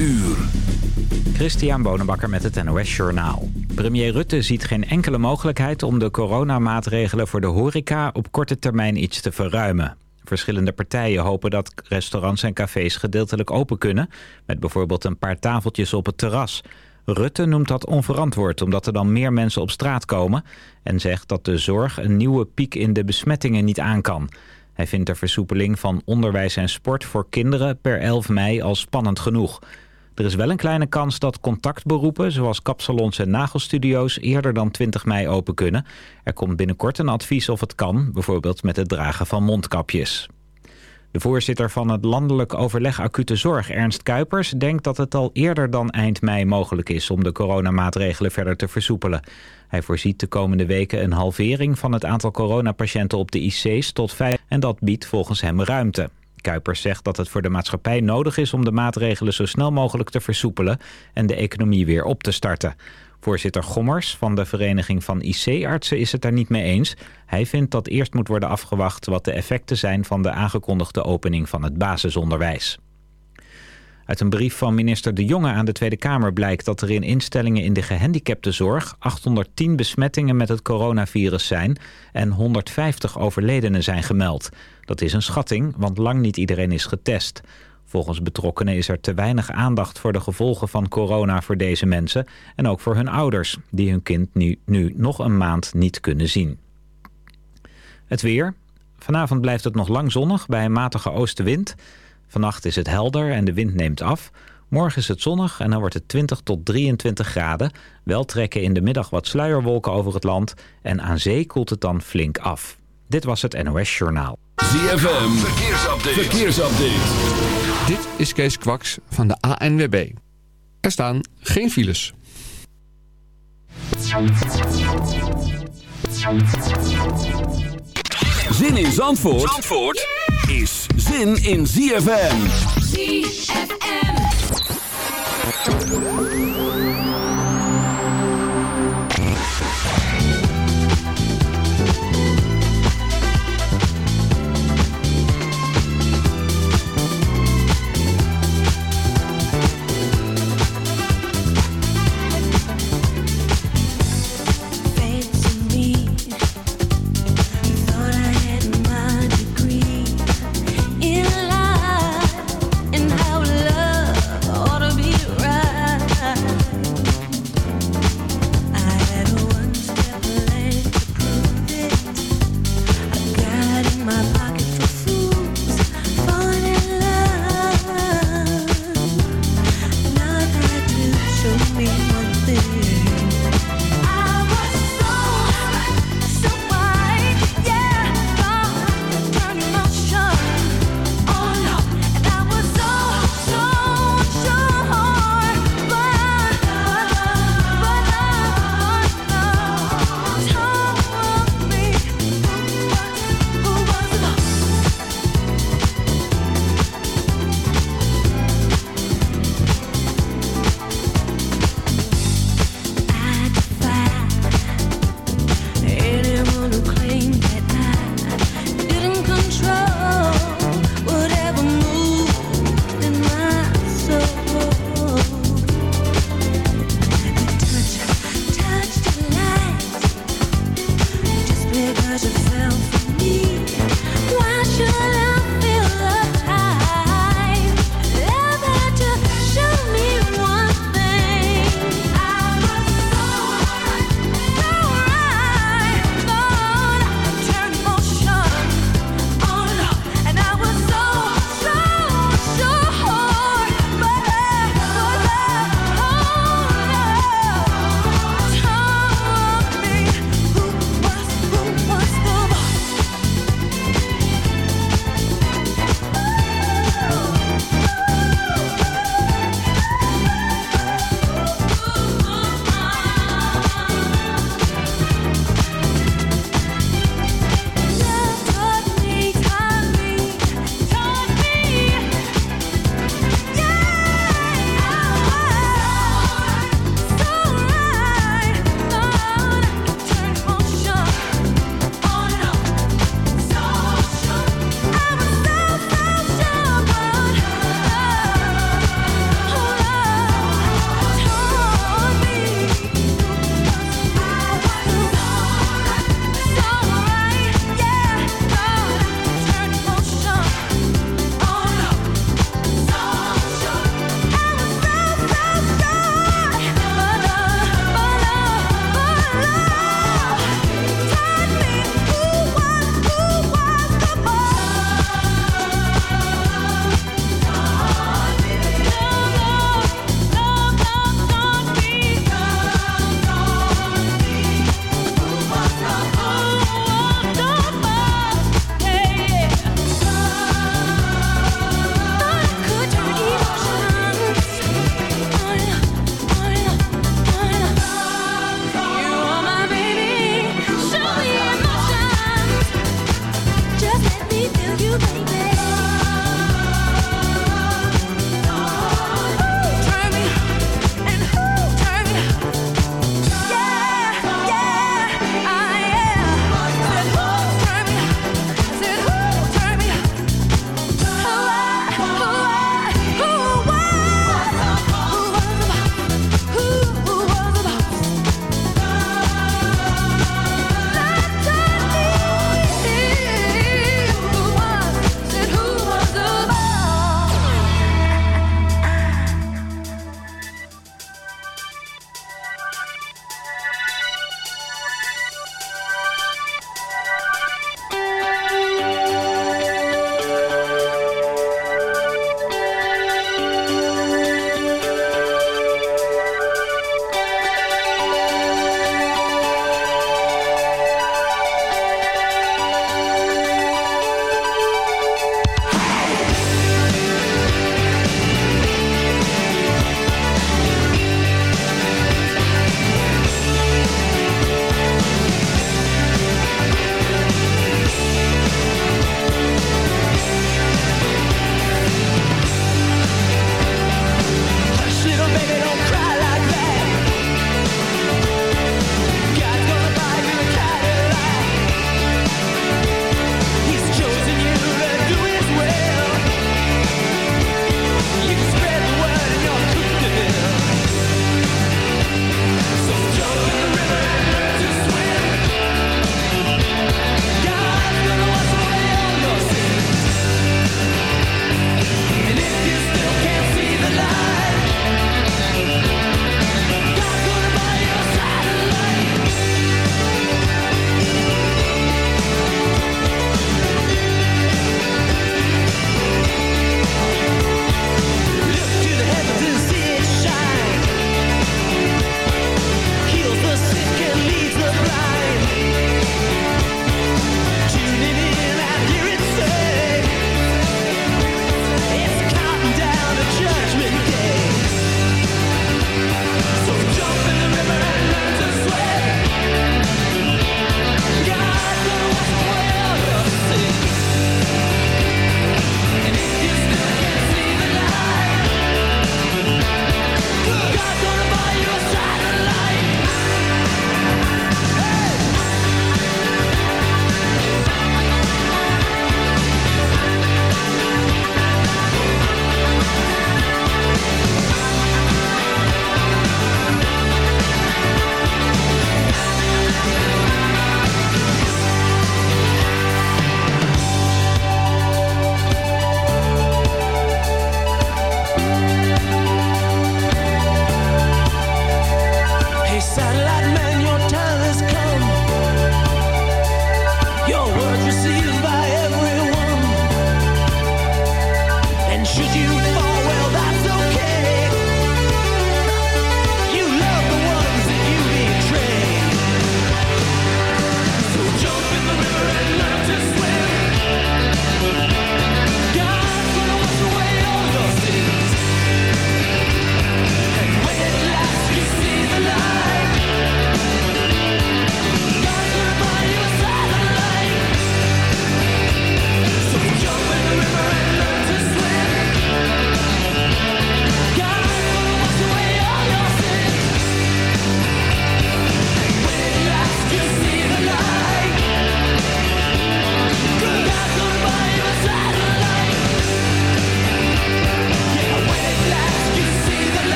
uur. Christian Bonenbakker met het NOS Journaal. Premier Rutte ziet geen enkele mogelijkheid om de coronamaatregelen voor de horeca op korte termijn iets te verruimen. Verschillende partijen hopen dat restaurants en cafés gedeeltelijk open kunnen, met bijvoorbeeld een paar tafeltjes op het terras. Rutte noemt dat onverantwoord omdat er dan meer mensen op straat komen en zegt dat de zorg een nieuwe piek in de besmettingen niet aan kan. Hij vindt de versoepeling van onderwijs en sport voor kinderen per 11 mei al spannend genoeg. Er is wel een kleine kans dat contactberoepen, zoals kapsalons en nagelstudio's, eerder dan 20 mei open kunnen. Er komt binnenkort een advies of het kan, bijvoorbeeld met het dragen van mondkapjes. De voorzitter van het Landelijk Overleg Acute Zorg, Ernst Kuipers, denkt dat het al eerder dan eind mei mogelijk is om de coronamaatregelen verder te versoepelen. Hij voorziet de komende weken een halvering van het aantal coronapatiënten op de IC's tot 5 en dat biedt volgens hem ruimte. Kuipers zegt dat het voor de maatschappij nodig is om de maatregelen zo snel mogelijk te versoepelen en de economie weer op te starten. Voorzitter Gommers van de Vereniging van IC-artsen is het daar niet mee eens. Hij vindt dat eerst moet worden afgewacht wat de effecten zijn van de aangekondigde opening van het basisonderwijs. Uit een brief van minister De Jonge aan de Tweede Kamer blijkt dat er in instellingen in de gehandicaptenzorg 810 besmettingen met het coronavirus zijn en 150 overledenen zijn gemeld. Dat is een schatting, want lang niet iedereen is getest. Volgens betrokkenen is er te weinig aandacht voor de gevolgen van corona voor deze mensen en ook voor hun ouders, die hun kind nu, nu nog een maand niet kunnen zien. Het weer. Vanavond blijft het nog lang zonnig bij een matige oostenwind. Vannacht is het helder en de wind neemt af. Morgen is het zonnig en dan wordt het 20 tot 23 graden. Wel trekken in de middag wat sluierwolken over het land en aan zee koelt het dan flink af. Dit was het NOS Journaal. ZFM, verkeersupdate. verkeersupdate. Dit is Kees Kwaks van de ANWB. Er staan geen files. Zin in Zandvoort, Zandvoort is zin in ZFM. ZFM.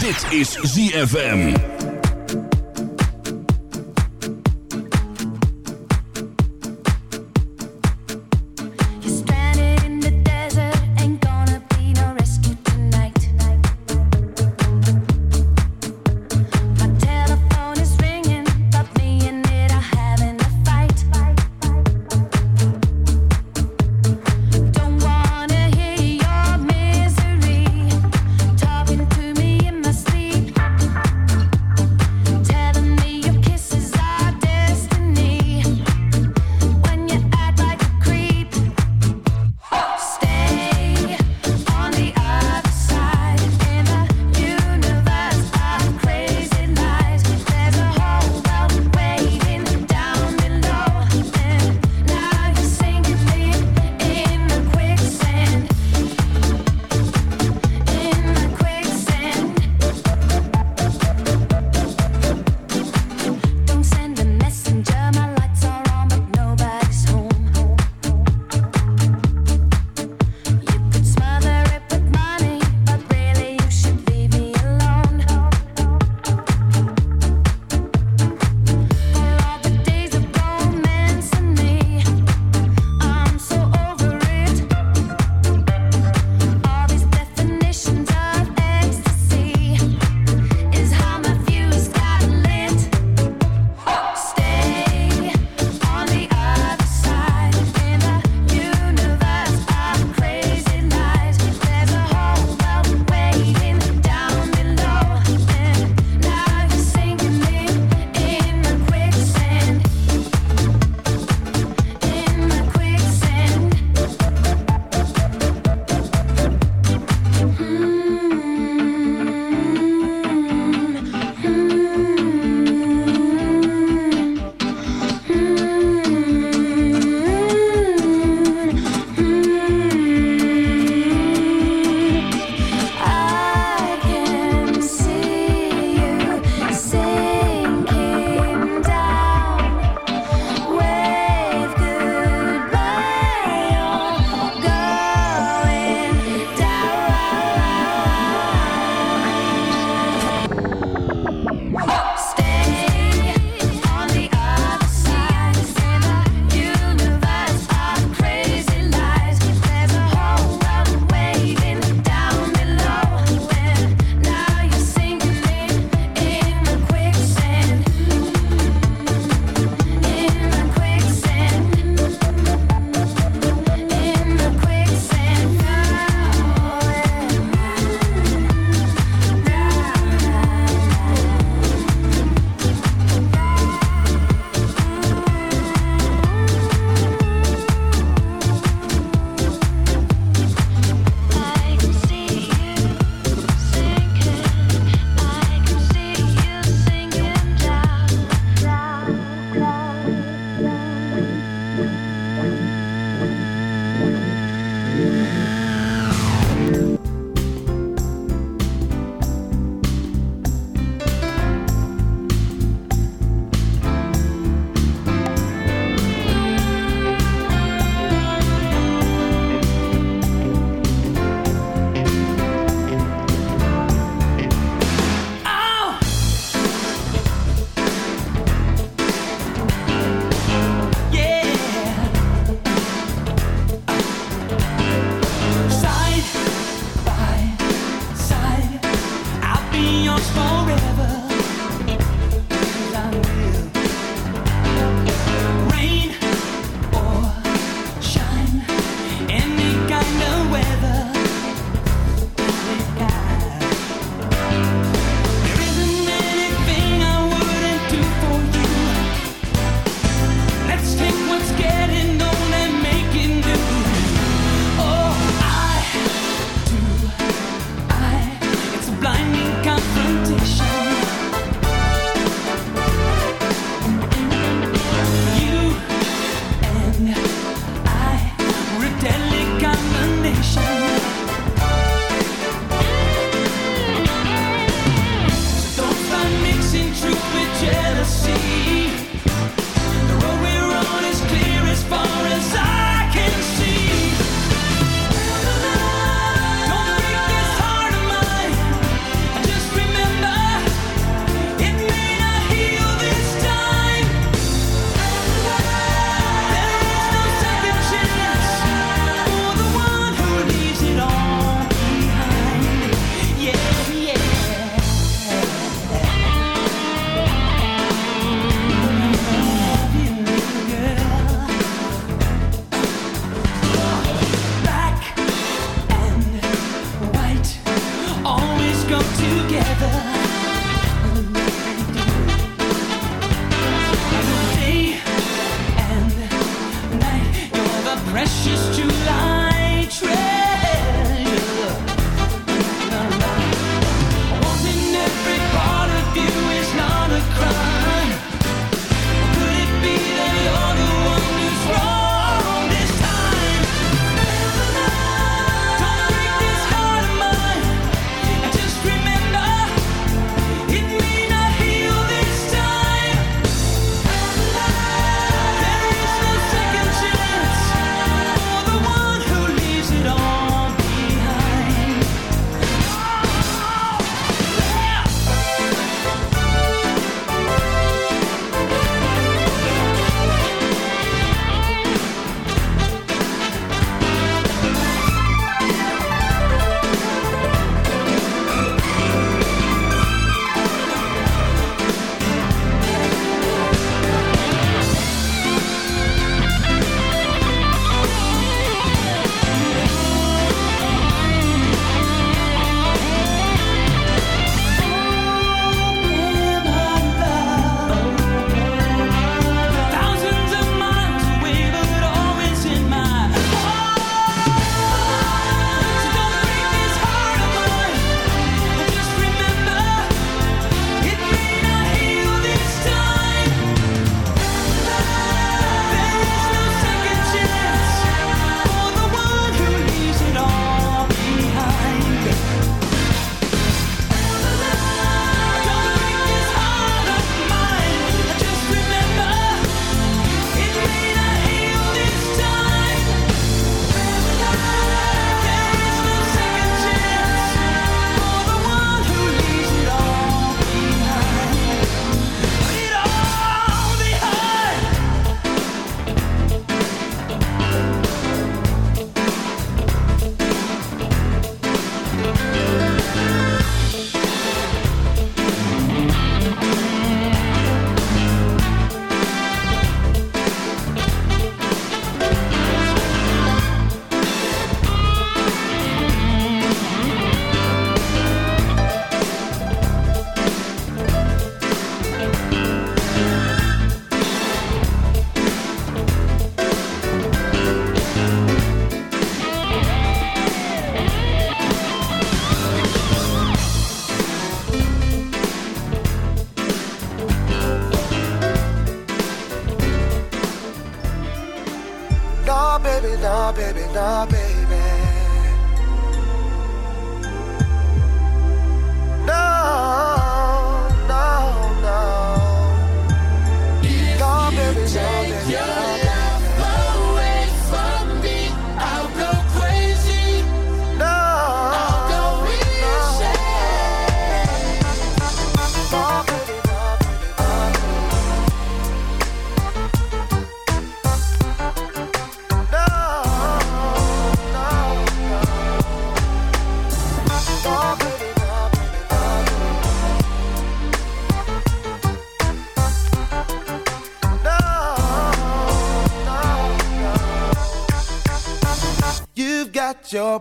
Dit is ZFM.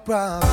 Problem,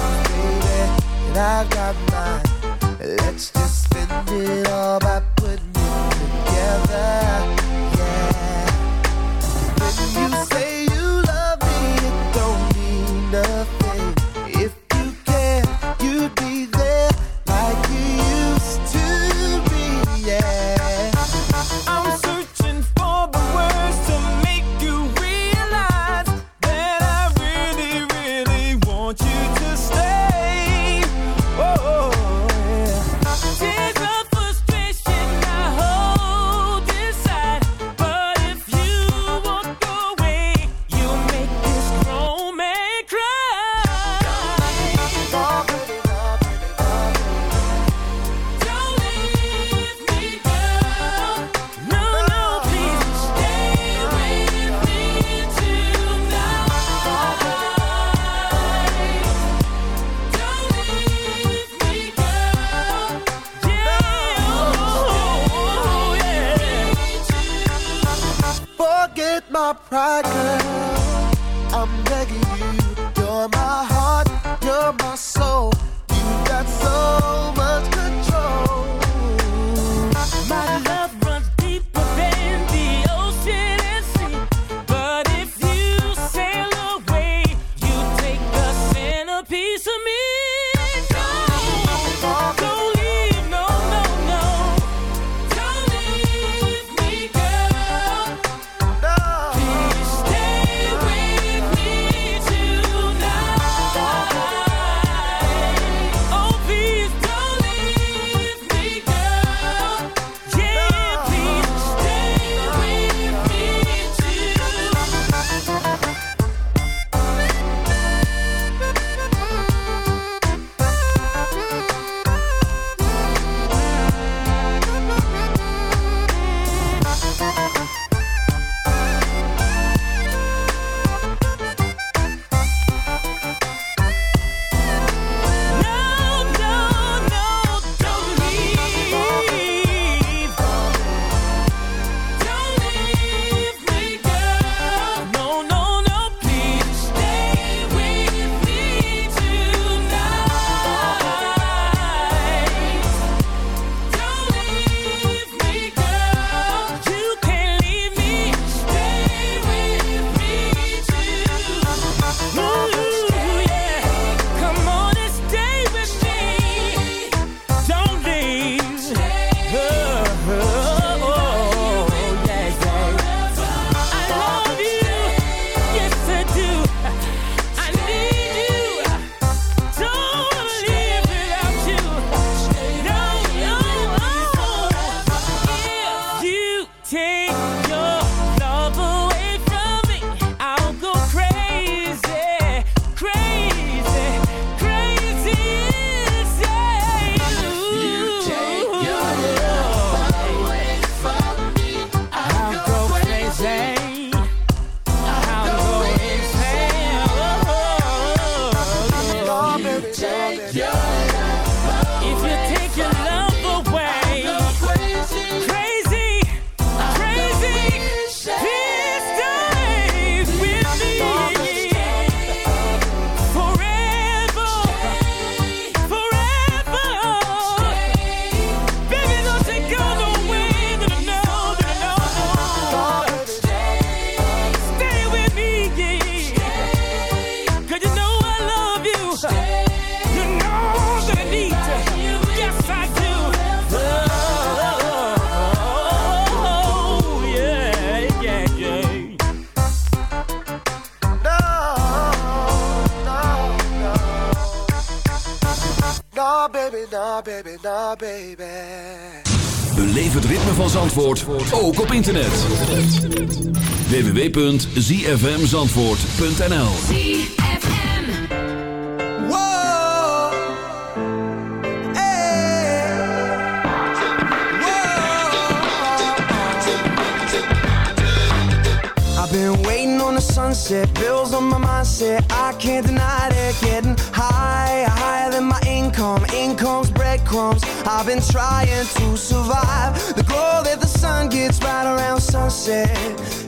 www.zfmzandvoort.nl ZFM. Whoa. Hey. Whoa. I've been waiting on the sunset, bills on my mindset. I can't deny it, getting higher, higher than my income. Income's breadcrumbs. I've been trying to survive. The glow that the sun gets right around sunset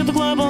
At the club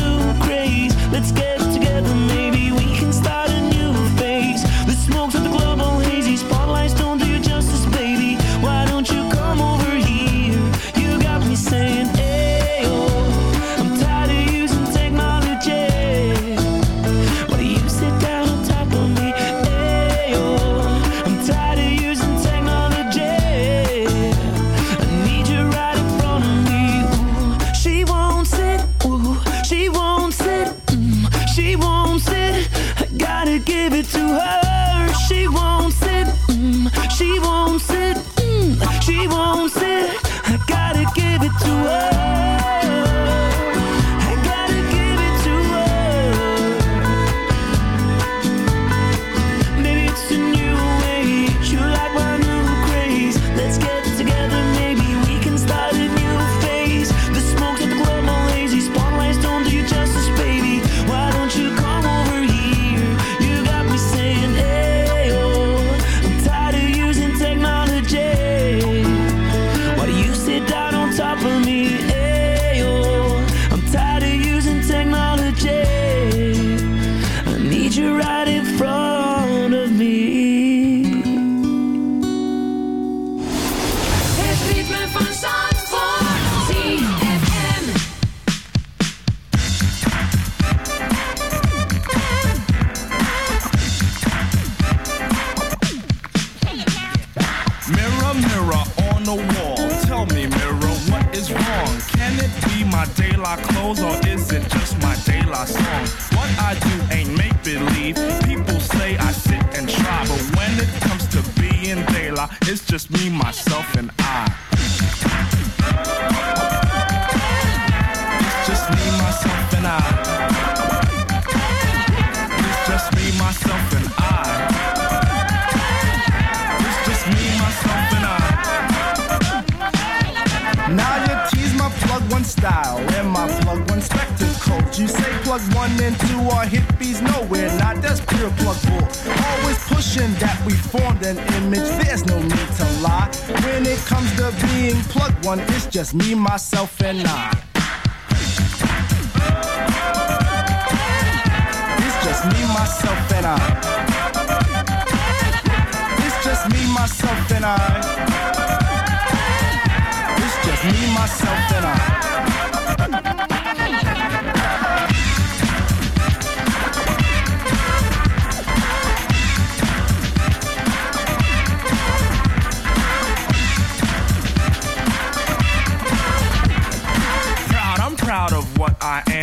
it's just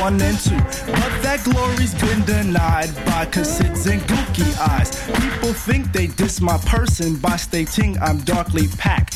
one and two. But that glory's been denied by cassids and gooky eyes. People think they diss my person by stating I'm darkly packed.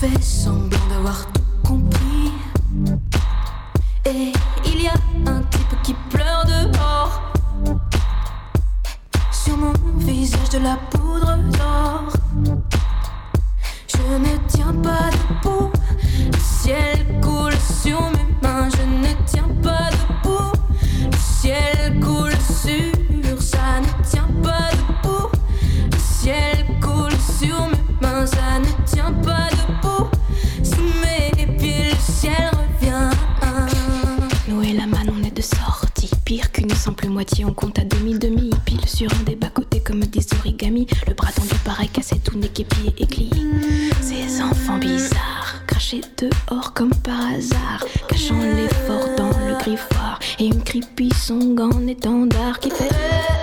fais semblant d'avoir tout compris. Et il y a un type qui pleure dehors. Sur mon visage de la poudre d'or. Je ne tiens pas cassé tout nez, pied et. Ces enfants bizarres, crachés dehors comme par hasard. Cachant l'effort dans le griffoir. Et une creepy song en étendard qui fait.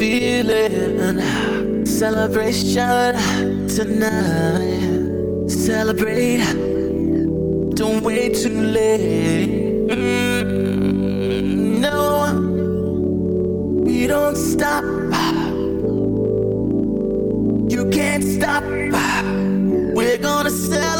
Feeling celebration tonight. Celebrate. Don't wait too late. Mm, no, we don't stop. You can't stop. We're gonna celebrate.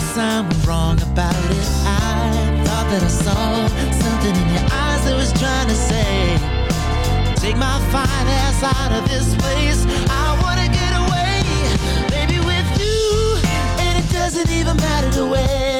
guess I'm wrong about it. I thought that I saw something in your eyes that was trying to say Take my fine ass out of this place. I wanna get away, baby with you. And it doesn't even matter the way